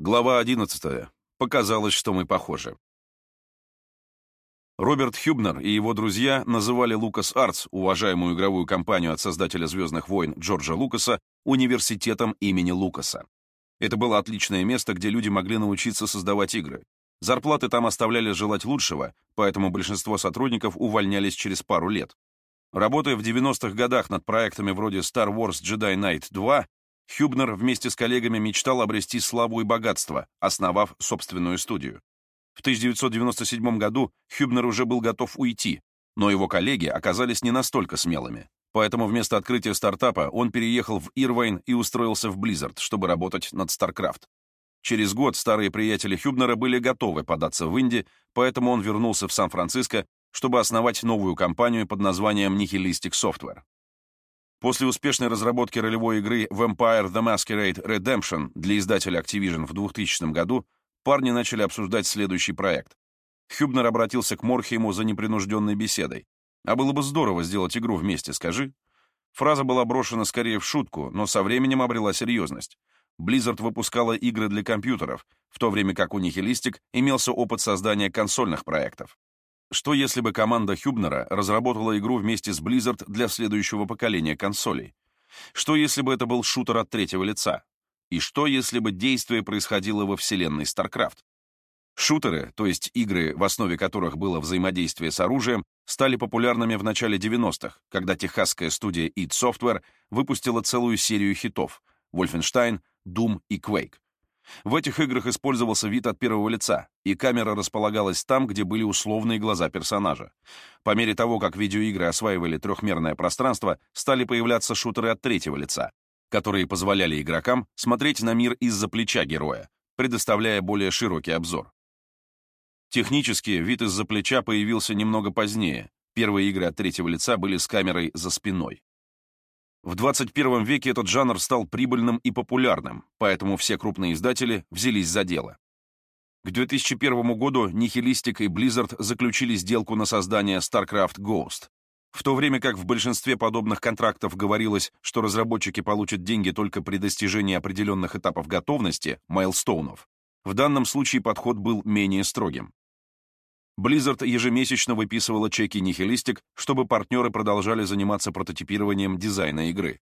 Глава 11. Показалось, что мы похожи. Роберт Хюбнер и его друзья называли Lucas Arts, уважаемую игровую компанию от создателя «Звездных войн» Джорджа Лукаса, университетом имени Лукаса. Это было отличное место, где люди могли научиться создавать игры. Зарплаты там оставляли желать лучшего, поэтому большинство сотрудников увольнялись через пару лет. Работая в 90-х годах над проектами вроде Star Wars Jedi Knight 2, Хюбнер вместе с коллегами мечтал обрести славу и богатство, основав собственную студию. В 1997 году Хюбнер уже был готов уйти, но его коллеги оказались не настолько смелыми. Поэтому вместо открытия стартапа он переехал в Ирвайн и устроился в Blizzard, чтобы работать над StarCraft. Через год старые приятели Хюбнера были готовы податься в Инди, поэтому он вернулся в Сан-Франциско, чтобы основать новую компанию под названием Nihilistic Software. После успешной разработки ролевой игры Vampire the Masquerade Redemption для издателя Activision в 2000 году, парни начали обсуждать следующий проект. Хюбнер обратился к Морхейму за непринужденной беседой. «А было бы здорово сделать игру вместе, скажи?» Фраза была брошена скорее в шутку, но со временем обрела серьезность. Blizzard выпускала игры для компьютеров, в то время как у Nihilistic имелся опыт создания консольных проектов. Что если бы команда Хюбнера разработала игру вместе с Blizzard для следующего поколения консолей? Что если бы это был шутер от третьего лица? И что если бы действие происходило во вселенной StarCraft? Шутеры, то есть игры, в основе которых было взаимодействие с оружием, стали популярными в начале 90-х, когда техасская студия id Software выпустила целую серию хитов Wolfenstein, Doom и Quake. В этих играх использовался вид от первого лица, и камера располагалась там, где были условные глаза персонажа. По мере того, как видеоигры осваивали трехмерное пространство, стали появляться шутеры от третьего лица, которые позволяли игрокам смотреть на мир из-за плеча героя, предоставляя более широкий обзор. Технически вид из-за плеча появился немного позднее. Первые игры от третьего лица были с камерой за спиной. В 21 веке этот жанр стал прибыльным и популярным, поэтому все крупные издатели взялись за дело. К 2001 году Nihilistic и Blizzard заключили сделку на создание StarCraft Ghost. В то время как в большинстве подобных контрактов говорилось, что разработчики получат деньги только при достижении определенных этапов готовности, майлстоунов, в данном случае подход был менее строгим. Blizzard ежемесячно выписывала чеки Nihilistic, чтобы партнеры продолжали заниматься прототипированием дизайна игры.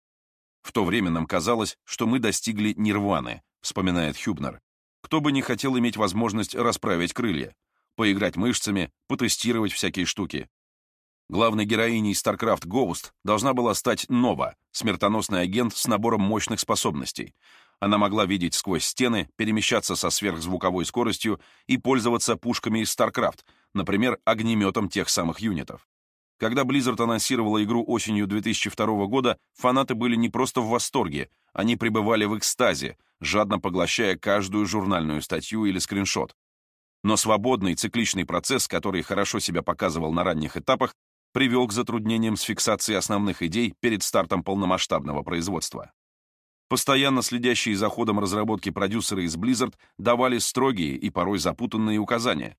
В то время нам казалось, что мы достигли нирваны, вспоминает Хюбнер. Кто бы не хотел иметь возможность расправить крылья, поиграть мышцами, потестировать всякие штуки. Главной героиней StarCraft Ghost должна была стать Нова, смертоносный агент с набором мощных способностей. Она могла видеть сквозь стены, перемещаться со сверхзвуковой скоростью и пользоваться пушками из StarCraft, например, огнеметом тех самых юнитов. Когда Blizzard анонсировала игру осенью 2002 года, фанаты были не просто в восторге, они пребывали в экстазе, жадно поглощая каждую журнальную статью или скриншот. Но свободный цикличный процесс, который хорошо себя показывал на ранних этапах, привел к затруднениям с фиксацией основных идей перед стартом полномасштабного производства. Постоянно следящие за ходом разработки продюсеры из Blizzard давали строгие и порой запутанные указания.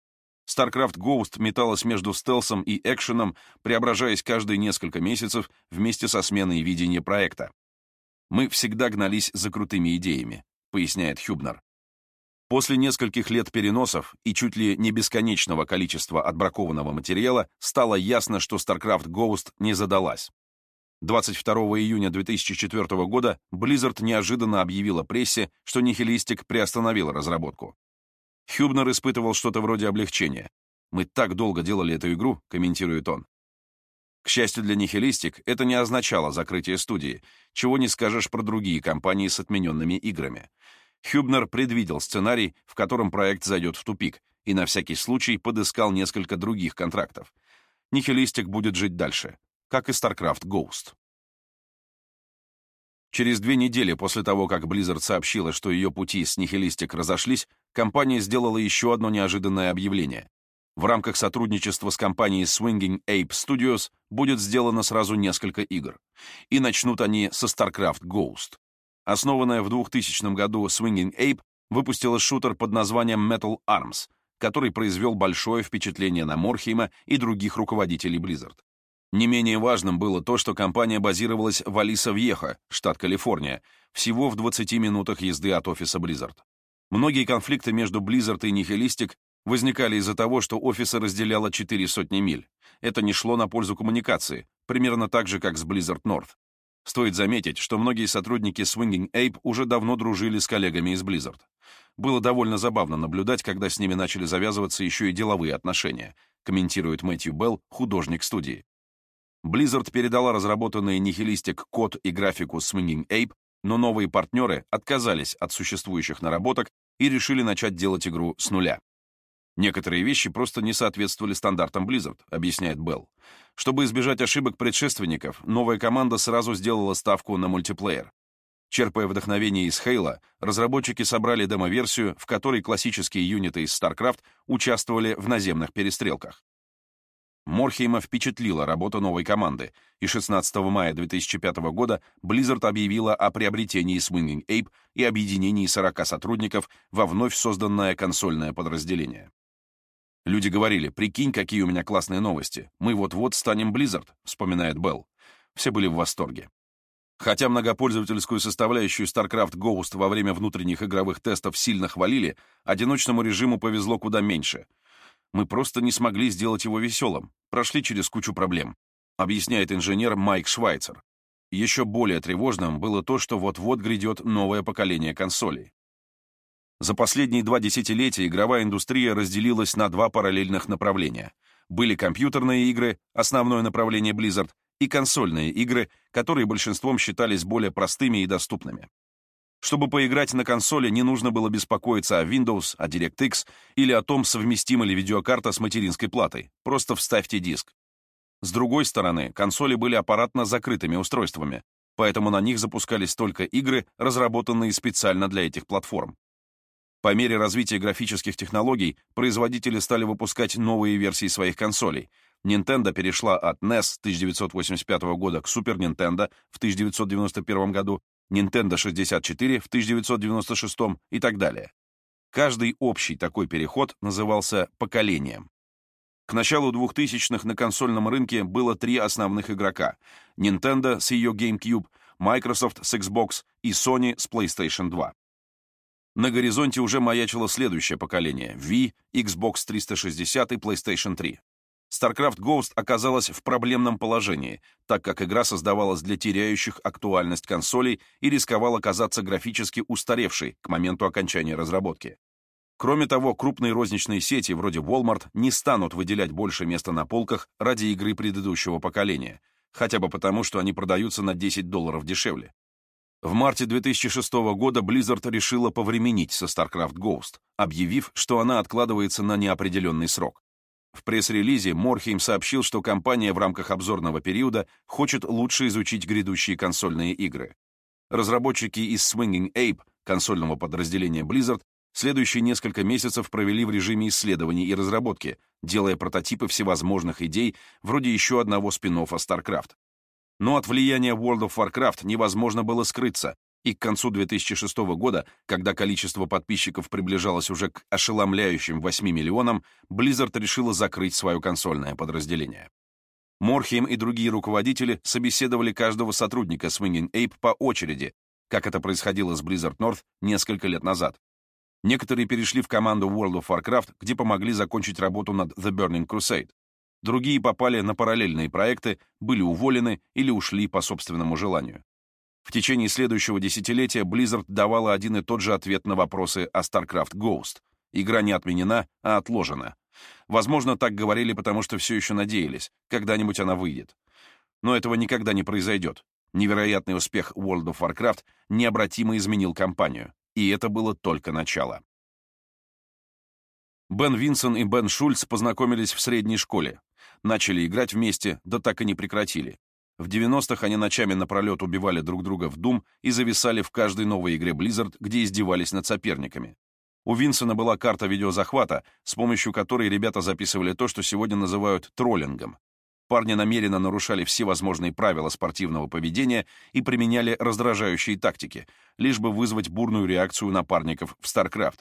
StarCraft Ghost металась между стелсом и экшеном, преображаясь каждые несколько месяцев вместе со сменой видения проекта. «Мы всегда гнались за крутыми идеями», — поясняет Хюбнер. После нескольких лет переносов и чуть ли не бесконечного количества отбракованного материала стало ясно, что StarCraft Ghost не задалась. 22 июня 2004 года Blizzard неожиданно объявила прессе, что Nihilistic приостановила разработку. Хюбнер испытывал что-то вроде облегчения. «Мы так долго делали эту игру», — комментирует он. К счастью для Nihilistic, это не означало закрытие студии, чего не скажешь про другие компании с отмененными играми. Хюбнер предвидел сценарий, в котором проект зайдет в тупик, и на всякий случай подыскал несколько других контрактов. Nihilistic будет жить дальше, как и StarCraft Ghost. Через две недели после того, как Blizzard сообщила, что ее пути с Nihilistic разошлись, компания сделала еще одно неожиданное объявление. В рамках сотрудничества с компанией Swinging Ape Studios будет сделано сразу несколько игр. И начнут они со StarCraft Ghost. Основанная в 2000 году Swinging Ape выпустила шутер под названием Metal Arms, который произвел большое впечатление на Морхейма и других руководителей Blizzard. Не менее важным было то, что компания базировалась в Алиса-Вьеха, штат Калифорния, всего в 20 минутах езды от офиса Blizzard. Многие конфликты между Blizzard и Nihilistic возникали из-за того, что офисы разделяло четыре сотни миль. Это не шло на пользу коммуникации, примерно так же, как с Blizzard North. Стоит заметить, что многие сотрудники Swinging Ape уже давно дружили с коллегами из Blizzard. Было довольно забавно наблюдать, когда с ними начали завязываться еще и деловые отношения, комментирует Мэтью Белл, художник студии. Blizzard передала разработанный нихилистик код и графику Swinging Ape, но новые партнеры отказались от существующих наработок и решили начать делать игру с нуля. Некоторые вещи просто не соответствовали стандартам Blizzard, объясняет Белл. Чтобы избежать ошибок предшественников, новая команда сразу сделала ставку на мультиплеер. Черпая вдохновение из Хейла, разработчики собрали демо-версию, в которой классические юниты из StarCraft участвовали в наземных перестрелках. Морхейма впечатлила работа новой команды, и 16 мая 2005 года Blizzard объявила о приобретении Swinging Ape и объединении 40 сотрудников во вновь созданное консольное подразделение. Люди говорили, прикинь, какие у меня классные новости. Мы вот-вот станем Blizzard, вспоминает Белл. Все были в восторге. Хотя многопользовательскую составляющую StarCraft Ghost во время внутренних игровых тестов сильно хвалили, одиночному режиму повезло куда меньше. Мы просто не смогли сделать его веселым, прошли через кучу проблем, объясняет инженер Майк Швайцер. Еще более тревожным было то, что вот-вот грядет новое поколение консолей. За последние два десятилетия игровая индустрия разделилась на два параллельных направления. Были компьютерные игры, основное направление Blizzard, и консольные игры, которые большинством считались более простыми и доступными. Чтобы поиграть на консоли, не нужно было беспокоиться о Windows, о DirectX или о том, совместима ли видеокарта с материнской платой. Просто вставьте диск. С другой стороны, консоли были аппаратно закрытыми устройствами, поэтому на них запускались только игры, разработанные специально для этих платформ. По мере развития графических технологий производители стали выпускать новые версии своих консолей. Nintendo перешла от NES 1985 года к Super Nintendo в 1991 году, Nintendo 64 в 1996 и так далее. Каждый общий такой переход назывался поколением. К началу 2000-х на консольном рынке было три основных игрока — Nintendo с ее GameCube, Microsoft с Xbox и Sony с PlayStation 2. На горизонте уже маячило следующее поколение — Wii, Xbox 360 и PlayStation 3. StarCraft Ghost оказалась в проблемном положении, так как игра создавалась для теряющих актуальность консолей и рисковала казаться графически устаревшей к моменту окончания разработки. Кроме того, крупные розничные сети вроде Walmart не станут выделять больше места на полках ради игры предыдущего поколения, хотя бы потому, что они продаются на 10 долларов дешевле. В марте 2006 года Blizzard решила повременить со StarCraft Ghost, объявив, что она откладывается на неопределенный срок. В пресс-релизе Морхейм сообщил, что компания в рамках обзорного периода хочет лучше изучить грядущие консольные игры. Разработчики из Swinging Ape, консольного подразделения Blizzard, следующие несколько месяцев провели в режиме исследований и разработки, делая прототипы всевозможных идей, вроде еще одного спин StarCraft. Но от влияния World of Warcraft невозможно было скрыться, и к концу 2006 года, когда количество подписчиков приближалось уже к ошеломляющим 8 миллионам, Blizzard решила закрыть свое консольное подразделение. Морхейм и другие руководители собеседовали каждого сотрудника Swinging Ape по очереди, как это происходило с Blizzard North несколько лет назад. Некоторые перешли в команду World of Warcraft, где помогли закончить работу над The Burning Crusade. Другие попали на параллельные проекты, были уволены или ушли по собственному желанию. В течение следующего десятилетия Blizzard давала один и тот же ответ на вопросы о StarCraft Ghost. Игра не отменена, а отложена. Возможно, так говорили, потому что все еще надеялись, когда-нибудь она выйдет. Но этого никогда не произойдет. Невероятный успех World of Warcraft необратимо изменил компанию. И это было только начало. Бен Винсон и Бен Шульц познакомились в средней школе. Начали играть вместе, да так и не прекратили. В 90-х они ночами напролет убивали друг друга в Doom и зависали в каждой новой игре Blizzard, где издевались над соперниками. У Винсона была карта видеозахвата, с помощью которой ребята записывали то, что сегодня называют троллингом. Парни намеренно нарушали все возможные правила спортивного поведения и применяли раздражающие тактики, лишь бы вызвать бурную реакцию напарников в StarCraft.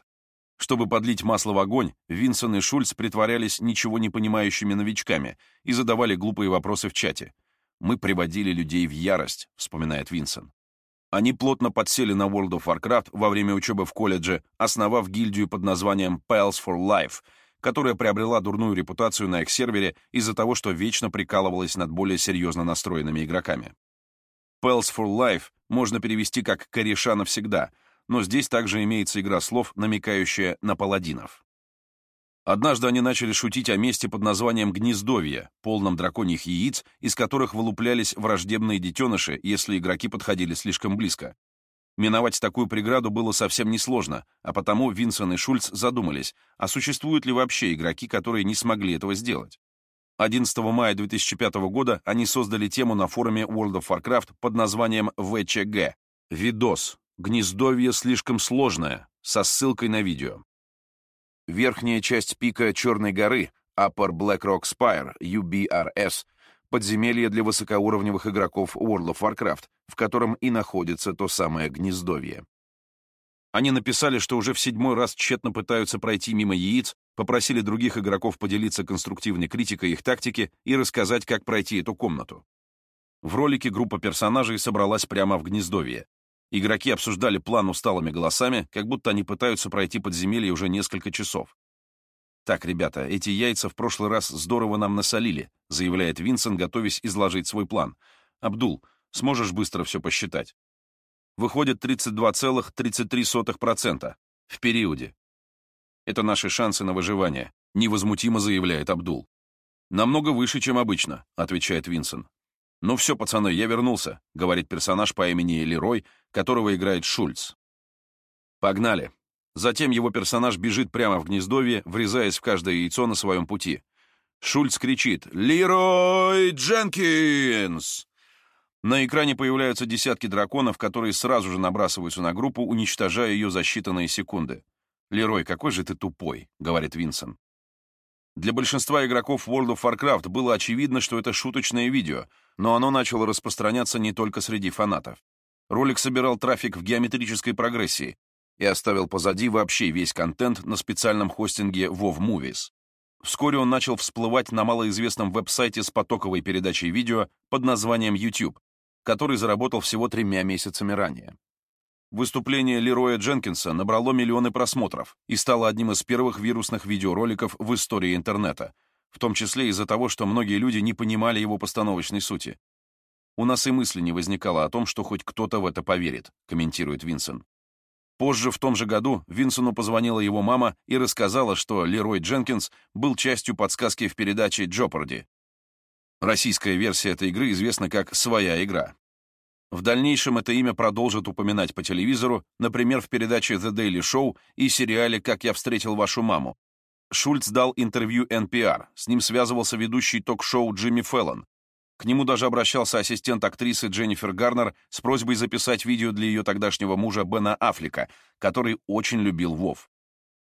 Чтобы подлить масло в огонь, Винсон и Шульц притворялись ничего не понимающими новичками и задавали глупые вопросы в чате. «Мы приводили людей в ярость», — вспоминает Винсон. Они плотно подсели на World of Warcraft во время учебы в колледже, основав гильдию под названием Pals for Life, которая приобрела дурную репутацию на их сервере из-за того, что вечно прикалывалась над более серьезно настроенными игроками. Pals for Life можно перевести как «кореша навсегда», но здесь также имеется игра слов, намекающая на паладинов. Однажды они начали шутить о месте под названием «Гнездовье», полном драконьих яиц, из которых вылуплялись враждебные детеныши, если игроки подходили слишком близко. Миновать такую преграду было совсем несложно, а потому Винсон и Шульц задумались, а существуют ли вообще игроки, которые не смогли этого сделать. 11 мая 2005 года они создали тему на форуме World of Warcraft под названием ВЧГ — «Видос. Гнездовье слишком сложное», со ссылкой на видео. Верхняя часть пика Черной горы, Upper Black Rock Spire, UBRS, подземелье для высокоуровневых игроков World of Warcraft, в котором и находится то самое гнездовье. Они написали, что уже в седьмой раз тщетно пытаются пройти мимо яиц, попросили других игроков поделиться конструктивной критикой их тактики и рассказать, как пройти эту комнату. В ролике группа персонажей собралась прямо в гнездовье. Игроки обсуждали план усталыми голосами, как будто они пытаются пройти подземелье уже несколько часов. «Так, ребята, эти яйца в прошлый раз здорово нам насолили», заявляет Винсент, готовясь изложить свой план. «Абдул, сможешь быстро все посчитать?» Выходит 32,33% в периоде. Это наши шансы на выживание, невозмутимо заявляет Абдул. Намного выше, чем обычно, отвечает Винсент. «Ну все, пацаны, я вернулся», — говорит персонаж по имени Лерой, которого играет Шульц. «Погнали». Затем его персонаж бежит прямо в гнездовье, врезаясь в каждое яйцо на своем пути. Шульц кричит «Лерой Дженкинс!». На экране появляются десятки драконов, которые сразу же набрасываются на группу, уничтожая ее за считанные секунды. «Лерой, какой же ты тупой», — говорит Винсент. Для большинства игроков World of Warcraft было очевидно, что это шуточное видео, но оно начало распространяться не только среди фанатов. Ролик собирал трафик в геометрической прогрессии и оставил позади вообще весь контент на специальном хостинге WoW Movies. Вскоре он начал всплывать на малоизвестном веб-сайте с потоковой передачей видео под названием YouTube, который заработал всего тремя месяцами ранее. Выступление Лероя Дженкинса набрало миллионы просмотров и стало одним из первых вирусных видеороликов в истории интернета, в том числе из-за того, что многие люди не понимали его постановочной сути. «У нас и мысли не возникало о том, что хоть кто-то в это поверит», комментирует Винсент. Позже, в том же году, Винсону позвонила его мама и рассказала, что Лерой Дженкинс был частью подсказки в передаче «Джопарди». Российская версия этой игры известна как «Своя игра». В дальнейшем это имя продолжат упоминать по телевизору, например, в передаче The Daily Show и сериале «Как я встретил вашу маму». Шульц дал интервью NPR, с ним связывался ведущий ток-шоу Джимми Феллон. К нему даже обращался ассистент актрисы Дженнифер Гарнер с просьбой записать видео для ее тогдашнего мужа Бена Аффлека, который очень любил Вов.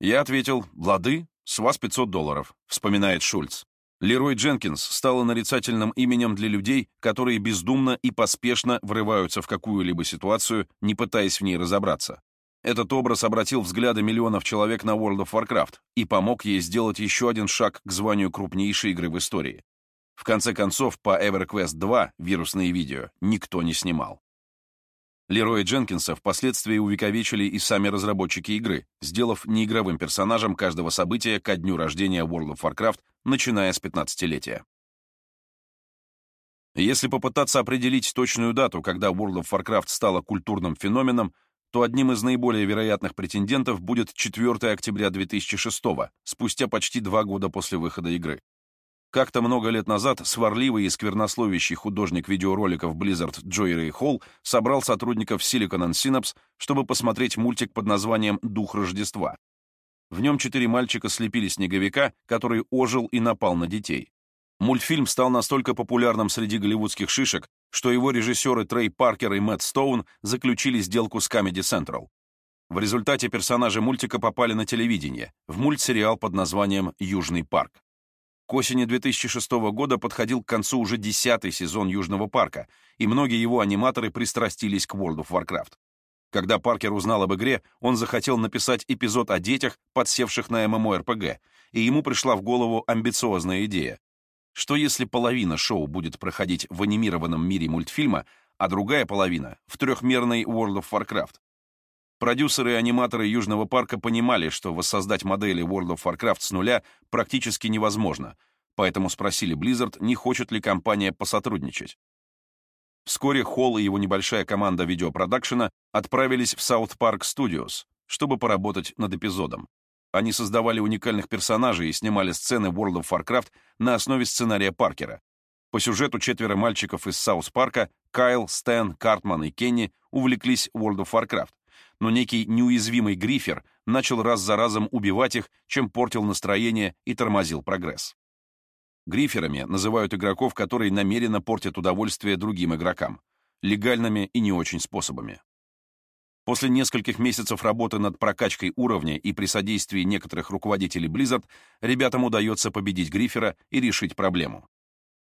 Я ответил, «Лады, с вас 500 долларов», — вспоминает Шульц. Лерой Дженкинс стала нарицательным именем для людей, которые бездумно и поспешно врываются в какую-либо ситуацию, не пытаясь в ней разобраться. Этот образ обратил взгляды миллионов человек на World of Warcraft и помог ей сделать еще один шаг к званию крупнейшей игры в истории. В конце концов, по EverQuest 2 вирусные видео никто не снимал. Лероя Дженкинса впоследствии увековечили и сами разработчики игры, сделав неигровым персонажем каждого события ко дню рождения World of Warcraft, начиная с 15-летия. Если попытаться определить точную дату, когда World of Warcraft стала культурным феноменом, то одним из наиболее вероятных претендентов будет 4 октября 2006 спустя почти два года после выхода игры. Как-то много лет назад сварливый и сквернословящий художник видеороликов Blizzard Джой Рэй Холл собрал сотрудников Silicon and Synapse, чтобы посмотреть мультик под названием «Дух Рождества». В нем четыре мальчика слепили снеговика, который ожил и напал на детей. Мультфильм стал настолько популярным среди голливудских шишек, что его режиссеры Трей Паркер и Мэтт Стоун заключили сделку с Comedy Central. В результате персонажи мультика попали на телевидение, в мультсериал под названием «Южный парк». К осени 2006 года подходил к концу уже десятый сезон Южного парка, и многие его аниматоры пристрастились к World of Warcraft. Когда Паркер узнал об игре, он захотел написать эпизод о детях, подсевших на MMORPG, и ему пришла в голову амбициозная идея. Что если половина шоу будет проходить в анимированном мире мультфильма, а другая половина — в трехмерной World of Warcraft. Продюсеры и аниматоры Южного парка понимали, что воссоздать модели World of Warcraft с нуля практически невозможно, поэтому спросили Blizzard, не хочет ли компания посотрудничать. Вскоре Холл и его небольшая команда видеопродакшена отправились в South Park Studios, чтобы поработать над эпизодом. Они создавали уникальных персонажей и снимали сцены World of Warcraft на основе сценария Паркера. По сюжету четверо мальчиков из Саус Парка, Кайл, Стэн, Картман и Кенни, увлеклись World of Warcraft, но некий неуязвимый грифер начал раз за разом убивать их, чем портил настроение и тормозил прогресс. Гриферами называют игроков, которые намеренно портят удовольствие другим игрокам, легальными и не очень способами. После нескольких месяцев работы над прокачкой уровня и при содействии некоторых руководителей Blizzard ребятам удается победить Грифера и решить проблему.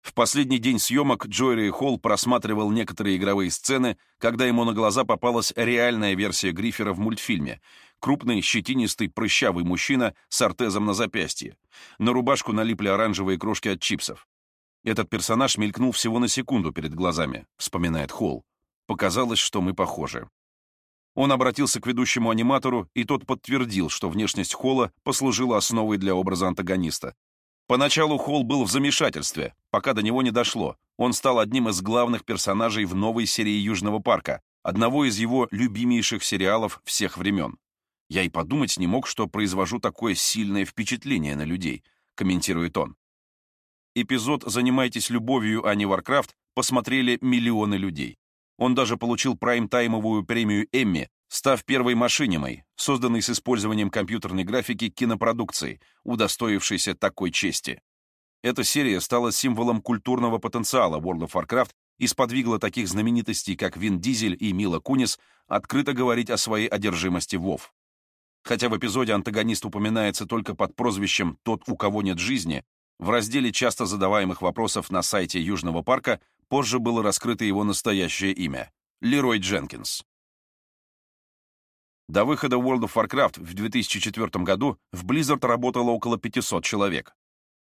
В последний день съемок Джойри Холл просматривал некоторые игровые сцены, когда ему на глаза попалась реальная версия Грифера в мультфильме. Крупный, щетинистый, прыщавый мужчина с ортезом на запястье. На рубашку налипли оранжевые крошки от чипсов. Этот персонаж мелькнул всего на секунду перед глазами, вспоминает Холл. Показалось, что мы похожи. Он обратился к ведущему аниматору, и тот подтвердил, что внешность Холла послужила основой для образа антагониста, Поначалу Холл был в замешательстве, пока до него не дошло. Он стал одним из главных персонажей в новой серии Южного парка, одного из его любимейших сериалов всех времен. Я и подумать не мог, что произвожу такое сильное впечатление на людей, комментирует он. Эпизод «Занимайтесь любовью, а не Warcraft» посмотрели миллионы людей. Он даже получил прайм-таймовую премию «Эмми» став первой машинимой, созданной с использованием компьютерной графики кинопродукции, удостоившейся такой чести. Эта серия стала символом культурного потенциала World of Warcraft и сподвигла таких знаменитостей, как Вин Дизель и Мила Кунис, открыто говорить о своей одержимости WoW. Хотя в эпизоде антагонист упоминается только под прозвищем «Тот, у кого нет жизни», в разделе часто задаваемых вопросов на сайте Южного парка позже было раскрыто его настоящее имя — Лерой Дженкинс. До выхода World of Warcraft в 2004 году в Blizzard работало около 500 человек.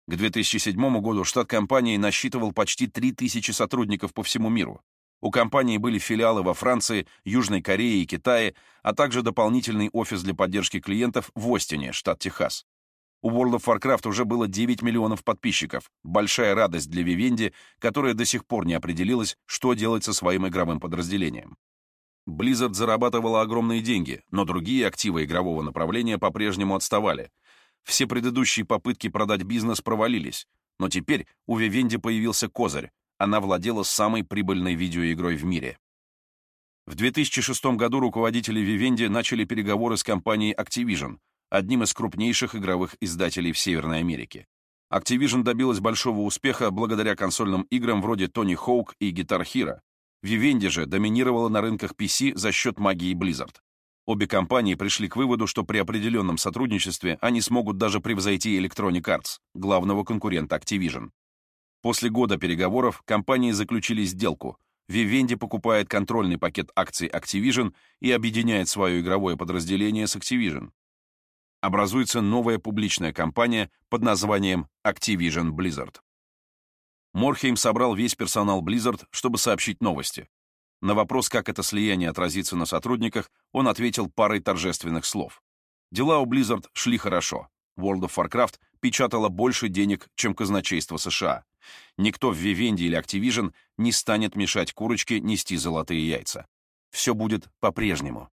К 2007 году штат компании насчитывал почти 3000 сотрудников по всему миру. У компании были филиалы во Франции, Южной Корее и Китае, а также дополнительный офис для поддержки клиентов в Остине, штат Техас. У World of Warcraft уже было 9 миллионов подписчиков. Большая радость для Vivendi, которая до сих пор не определилась, что делать со своим игровым подразделением. Blizzard зарабатывала огромные деньги, но другие активы игрового направления по-прежнему отставали. Все предыдущие попытки продать бизнес провалились, но теперь у Vivendi появился козырь. Она владела самой прибыльной видеоигрой в мире. В 2006 году руководители Vivendi начали переговоры с компанией Activision, одним из крупнейших игровых издателей в Северной Америке. Activision добилась большого успеха благодаря консольным играм вроде Tony Hawk и Guitar Hero, Vivendi же доминировала на рынках PC за счет магии Blizzard. Обе компании пришли к выводу, что при определенном сотрудничестве они смогут даже превзойти Electronic Arts, главного конкурента Activision. После года переговоров компании заключили сделку. Vivendi покупает контрольный пакет акций Activision и объединяет свое игровое подразделение с Activision. Образуется новая публичная компания под названием Activision Blizzard. Морхейм собрал весь персонал Blizzard, чтобы сообщить новости. На вопрос, как это слияние отразится на сотрудниках, он ответил парой торжественных слов. Дела у Blizzard шли хорошо. World of Warcraft печатала больше денег, чем казначейство США. Никто в Vivendi или Activision не станет мешать курочке нести золотые яйца. Все будет по-прежнему.